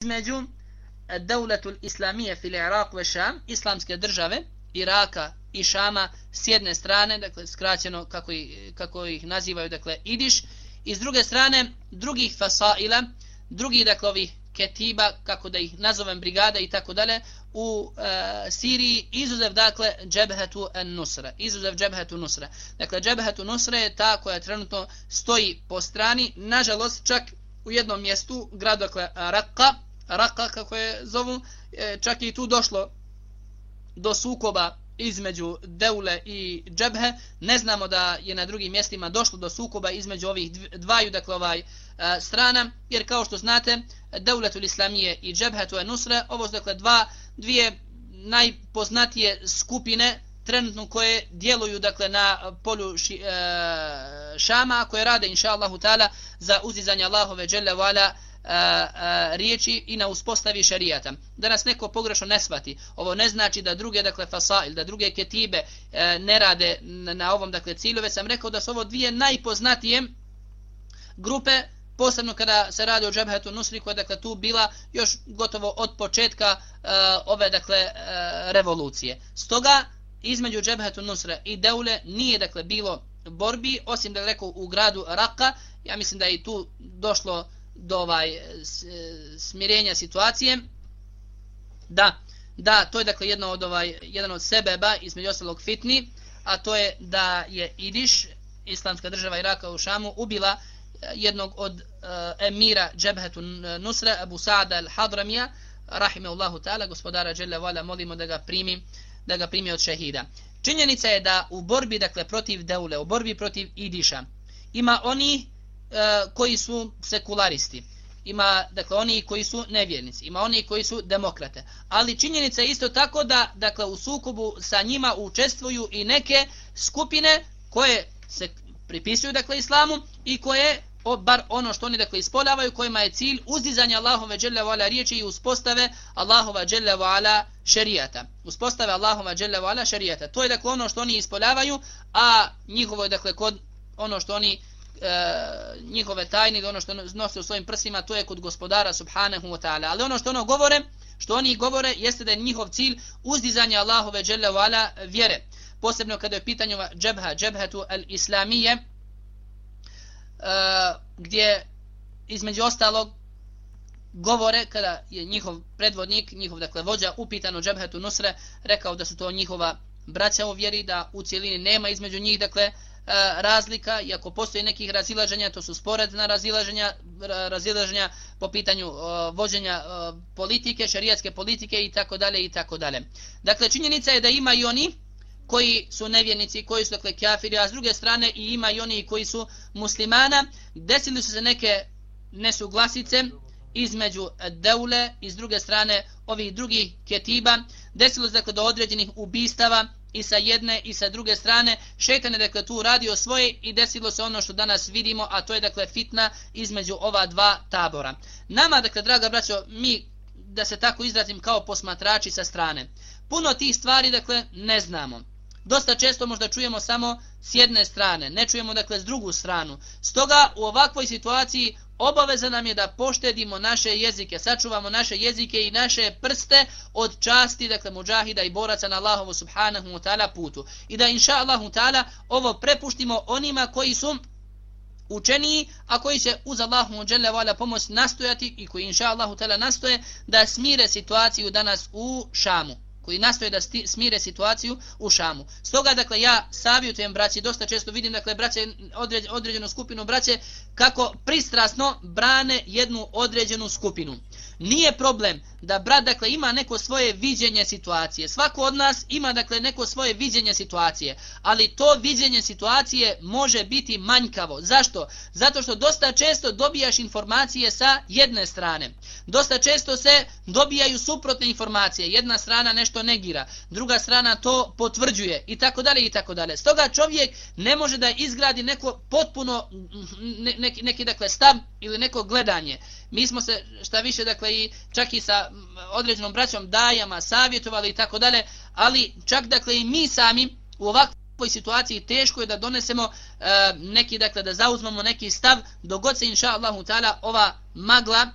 između e, Dauletul Islamije fil Irak ve Šam, islamske države, Iraka i Šama s jedne strane, dakle skraćeno kako, ih, kako ih nazivaju, dakle Idiš, i s druge strane drugih fasaila, drugih dakle ovih ketiba, kako da ih nazovem brigada i tako dalje, u e, Siriji izuzev dakle Džebhetu Nusra. Izuzev Džebhetu Nusra. Dakle, Džebhetu Nusra je ta koja trenutno stoji po strani, nažalost čak u jednom mjestu, grad dakle Raqqa, raka kako je zovu, e, čak i tu došlo do sukoba između Deule i Džebhe. Ne znamo da je na drugim mjestima došlo do sukoba između ovih dvaju, dakle ovaj, e, strana, jer kao što znate, Deuletul Islamije i Džebhetu e Nusre, ovo su dakle dva, dvije najpoznatije skupine trenutno koje djeluju dakle na polju ši, e, Šama, koje rade inša Allahu ta'ala za uzizanje Allahove dželle vala a, a, riječi i na uspostavi šerijata. Da nas neko pogrešno ne shvati. Ovo ne znači da druge, dakle, fasail, da druge ketibe a, ne rade na, na ovom, dakle, cilju. Već sam rekao da su ovo dvije najpoznatije grupe, posebno kada se radi o džabhetu Nusri, koja je, dakle, tu bila još gotovo od početka a, ove, dakle, a, revolucije. Stoga, između džabhetu Nusra i Deule nije, dakle, bilo borbi, osim da rekao u gradu Raqqa, ja mislim da je i tu došlo do ovaj e, e, smirenja situacije da da to je dakle jedno od ovaj jedan od sebeba između ostalog fitni a to je da je Idiš islamska država Iraka u Šamu ubila e, jednog od uh, emira Džebhetu Nusra Abu Sa'da al-Hadramija rahimehullahu ta'ala gospodara dželle vala molimo da ga primi da ga primi od šehida. Činjenica je da u borbi dakle protiv Deule u borbi protiv Idiša ima oni E, koji su sekularisti. Ima, dakle, oni koji su nevjernici. Ima oni koji su demokrate. Ali činjenica je isto tako da, dakle, u sukobu sa njima učestvuju i neke skupine koje se pripisuju, dakle, islamu i koje, o, bar ono što oni, dakle, ispoljavaju, kojima je cilj uzdizanja Allahove dželle vala riječi i uspostave Allahova dželle vala šerijata. Uspostave Allahova dželle vala šerijata. To je, dakle, ono što oni ispoljavaju, a njihovo je, dakle, kod ono što oni e, njihove tajne ono što nose u svojim prsima to je kod gospodara subhanahu wa ta'ala. Ali ono što ono govore što oni govore jeste da je njihov cilj uzdizanje Allahove dželle vala vjere. Posebno kada je pitanje džebha džebhatu al islamije e, gdje između ostalog govore kada je njihov predvodnik njihov dakle vođa upitan o džebhatu nusre rekao da su to njihova braća u vjeri da u cijelini nema između njih dakle E, razlika, iako postoji nekih razilaženja, to su sporedna razilaženja, razilaženja po pitanju e, vođenja e, politike, šarijatske politike i tako dalje i tako dalje. Dakle, činjenica je da ima i oni koji su nevjernici, koji su dakle kafiri, a s druge strane i ima i oni koji su muslimana. Desili su se neke nesuglasice između deule i s druge strane ovih drugih ketiba. Desilo se dakle do određenih ubistava, i sa jedne i sa druge strane šetan je dakle tu radio svoje i desilo se ono što danas vidimo a to je dakle fitna između ova dva tabora. Nama dakle draga braćo mi da se tako izrazim kao posmatrači sa strane puno tih stvari dakle ne znamo. Dosta često možda čujemo samo s jedne strane ne čujemo dakle s drugu stranu. Stoga u ovakvoj situaciji obaveza nam je da poštedimo naše jezike, sačuvamo naše jezike i naše prste od časti, dakle, muđahida i boraca na Allahovu subhanahu wa ta'ala putu. I da, inša Allahu ta'ala, ovo prepuštimo onima koji su učeniji, a koji će uz Allahu muđele vala pomoć nastojati i koji, inša Allahu ta'ala, nastoje da smire situaciju danas u Šamu koji nastoje da smire situaciju u Šamu. Stoga, dakle, ja savjetujem braći, dosta često vidim, dakle, braće, određenu skupinu braće, kako pristrasno brane jednu određenu skupinu. Nije problem da brat dakle ima neko svoje viđenje situacije. Svako od nas ima dakle neko svoje viđenje situacije, ali to viđenje situacije može biti manjkavo. Zašto? Zato što dosta često dobijaš informacije sa jedne strane. Dosta često se dobijaju suprotne informacije. Jedna strana nešto negira, druga strana to potvrđuje i tako dalje i tako dalje. Stoga čovjek ne može da izgradi neko potpuno ne, neki, neki dakle stav ili neko gledanje. Mi smo se šta više dakle i čak i sa određenom braćom dajama savjetovali i tako dalje, ali čak dakle i mi sami u ovakvoj situaciji teško je da donesemo e, neki dakle da zauzmemo neki stav dogod se inša Allahu ta'ala ova magla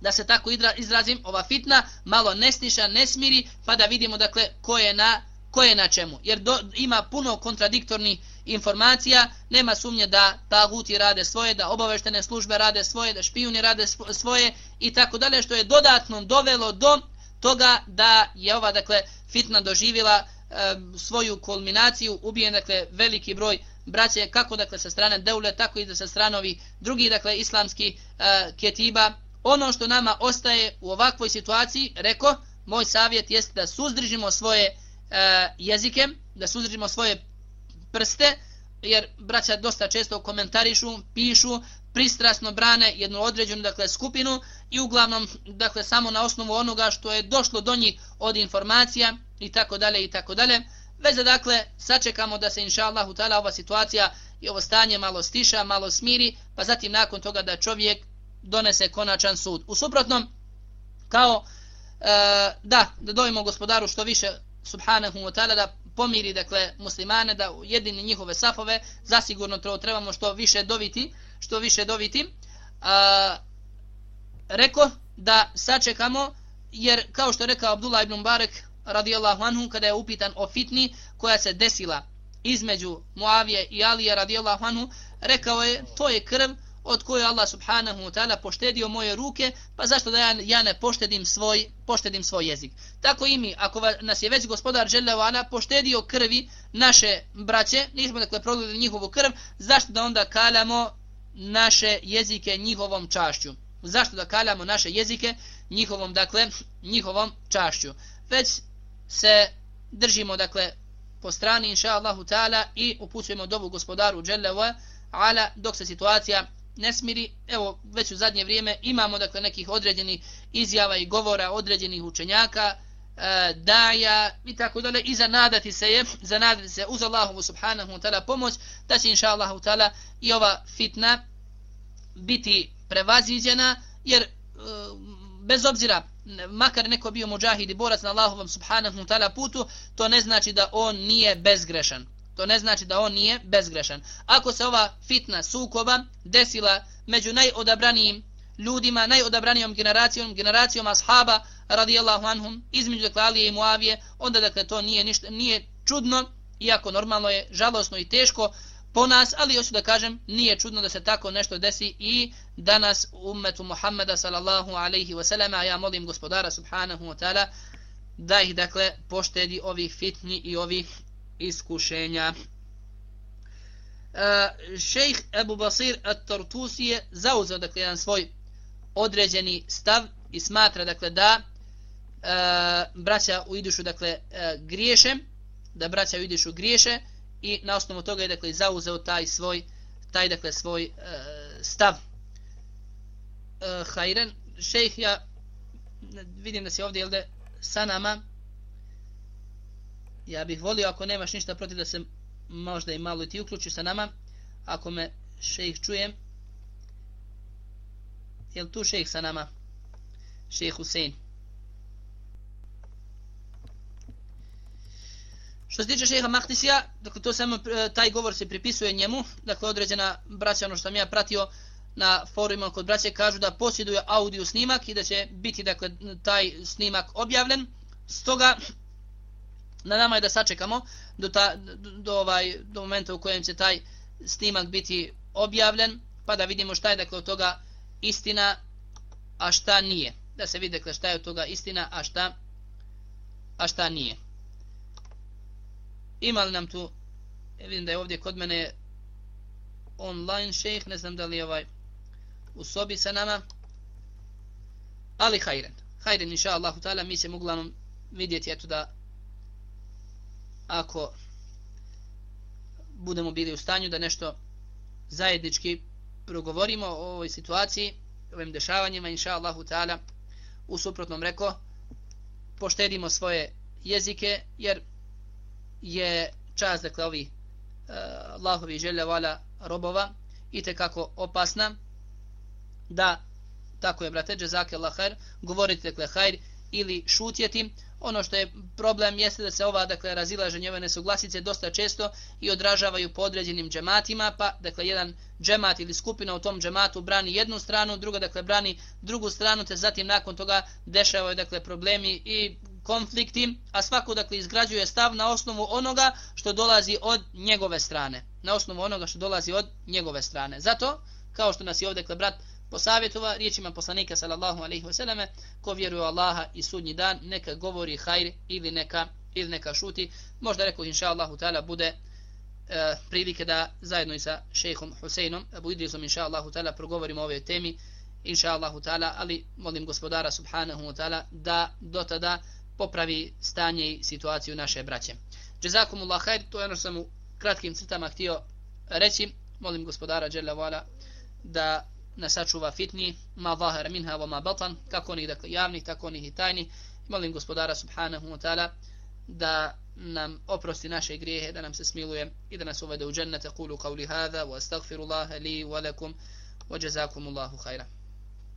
da se tako izrazim, ova fitna malo nesniša, nesmiri, ne smiri, pa da vidimo dakle ko je na, ko je na čemu. Jer do, ima puno kontradiktornih informacija, nema sumnje da taguti rade svoje, da obaveštene službe rade svoje, da špijuni rade svoje i tako dalje, što je dodatno dovelo do toga da je ova dakle fitna doživjela e, svoju kulminaciju, ubijen dakle veliki broj braće, kako dakle sa strane Deule, tako i da sa stranovi drugi dakle islamski e, ketiba. Ono što nama ostaje u ovakvoj situaciji, reko, moj savjet jeste da suzdržimo svoje e, jezike, da suzdržimo svoje prste, jer braća dosta često komentarišu, pišu, pristrasno brane jednu određenu dakle, skupinu i uglavnom dakle, samo na osnovu onoga što je došlo do njih od informacija i tako dalje i tako dalje. Veze dakle sačekamo da se inša Allahu ta'ala ova situacija i ovo stanje malo stiša, malo smiri, pa zatim nakon toga da čovjek donese konačan sud. U suprotnom, kao e, da, da dojemo gospodaru što više subhanahu wa ta'ala da pomiri dakle muslimane da jedini njihove safove. Zasigurno to trebamo što više doviti što više doviti. A, reko da sačekamo jer kao što rekao Abdullah ibn Barek radijallahu anhu kada je upitan o fitni koja se desila između Muavije i Alije radijallahu anhu rekao je to je krv od koje Allah subhanahu wa ta'ala poštedio moje ruke, pa zašto da ja, ja ne poštedim svoj, poštedim svoj jezik. Tako i mi, ako nas je već gospodar Želevala poštedio krvi naše braće, nismo dakle progledali njihovu krv, zašto da onda kaljamo naše jezike njihovom čašću? Zašto da kaljamo naše jezike njihovom, dakle, njihovom čašću? Već se držimo, dakle, po strani, inša Allahu ta'ala, i upućujemo dovu gospodaru Želevala, ala dok se situacija ne smiri, evo već u zadnje vrijeme imamo dakle nekih određenih izjava i govora određenih učenjaka, e, daja i tako dalje. I zanadati se je, zanadati se uz Allahu subhanahu wa ta'ala pomoć da će inša Allahu ta'ala i ova fitna biti prevaziđena jer e, bez obzira makar neko bio muđahid i borac na Allahovom subhanahu wa ta'ala putu to ne znači da on nije bezgrešan to ne znači da on nije bezgrešan. Ako se ova fitna sukoba desila među najodabranijim ljudima, najodabranijom generacijom, generacijom ashaba radijallahu anhum, između dakle Alije i Muavije, onda dakle to nije ništa, nije čudno, iako normalno je žalosno i teško po nas, ali hoću da kažem, nije čudno da se tako nešto desi i danas u ummetu Muhammeda sallallahu alaihi wasallam, a ja molim gospodara subhanahu wa ta'ala da ih dakle poštedi ovih fitni i ovih iskušenja. Uh, šejh Ebu Basir at-Tartusi je zauzeo dakle, jedan svoj određeni stav i smatra dakle, da e, braća u idušu dakle, e, griješe, da braća u idušu griješe i na osnovu toga je dakle, zauzeo taj svoj taj dakle, svoj e, stav. E, Hajren, šejh ja vidim da se ovdje jelde, sa nama ja bih volio ako nemaš ništa protiv da se možda i malo i ti uključi sa nama. Ako me šejh čuje je tu šejh sa nama? Šejh Husein. Što se tiče šejha Mahtisija dakle to samo e, taj govor se pripisuje njemu. Dakle određena braća ono što sam ja pratio na forumima kod braće kažu da posjeduje audio snimak i da će biti dakle taj snimak objavljen. Stoga na nama je da sačekamo do, ta, do, do, ovaj, do momenta u kojem će taj snimak biti objavljen, pa da vidimo šta je dakle od toga istina, a šta nije. Da se vidi dakle šta je od toga istina, a šta, a šta nije. Ima li nam tu, e, vidim da je ovdje kod mene online šejh, ne znam da li je ovaj u sobi sa nama, ali hajren. Hajren, inša Allahu ta'ala, mi ćemo uglavnom vidjeti eto da ako budemo bili u stanju da nešto zajednički progovorimo o ovoj situaciji, ovim dešavanjima, inša Allahu ta'ala, u suprotnom reko, poštedimo svoje jezike, jer je čast, dakle, ovi uh, e, Allahovi želja vala robova i kako opasna da, tako je, brate, džezake Allah hajr, govorite, dakle, hajr ili šutjeti. Ono što je problem jeste da se ova dakle razilaženje ove nesuglasice dosta često i odražavaju po određenim džematima, pa dakle jedan džemat ili skupina u tom džematu brani jednu stranu, druga dakle brani drugu stranu, te zatim nakon toga dešavaju dakle problemi i konflikti, a svako dakle izgrađuje stav na osnovu onoga što dolazi od njegove strane. Na osnovu onoga što dolazi od njegove strane. Zato, kao što nas je ovdje dakle, brat posavjetova riječima poslanika sallallahu alejhi ve selleme ko vjeruje u Allaha i sudnji dan neka govori hajr ili neka ili neka šuti. Možda rekao inshallah taala bude e, prilike da zajedno i sa šejhom Huseinom Abu Idrisom inshallah taala progovorimo o ovoj temi inshallah taala ali molim gospodara subhanahu wa taala da do tada popravi stanje i situaciju naše braće. Jazakumullah khair to je ono što sam u kratkim crtama htio reći. Molim gospodara dželle da nas sačuva fitni, ma zahara minha wa ma batan, kako onih dakle, javnih, tako onih i tajni. Molim gospodara subhanahu wa ta'ala da nam oprosti naše grijehe, da nam se smiluje i da nas uvede u džennete. Kulu qavli hada, wa astagfirullaha li wa lakum wa jazakumullahu khaira.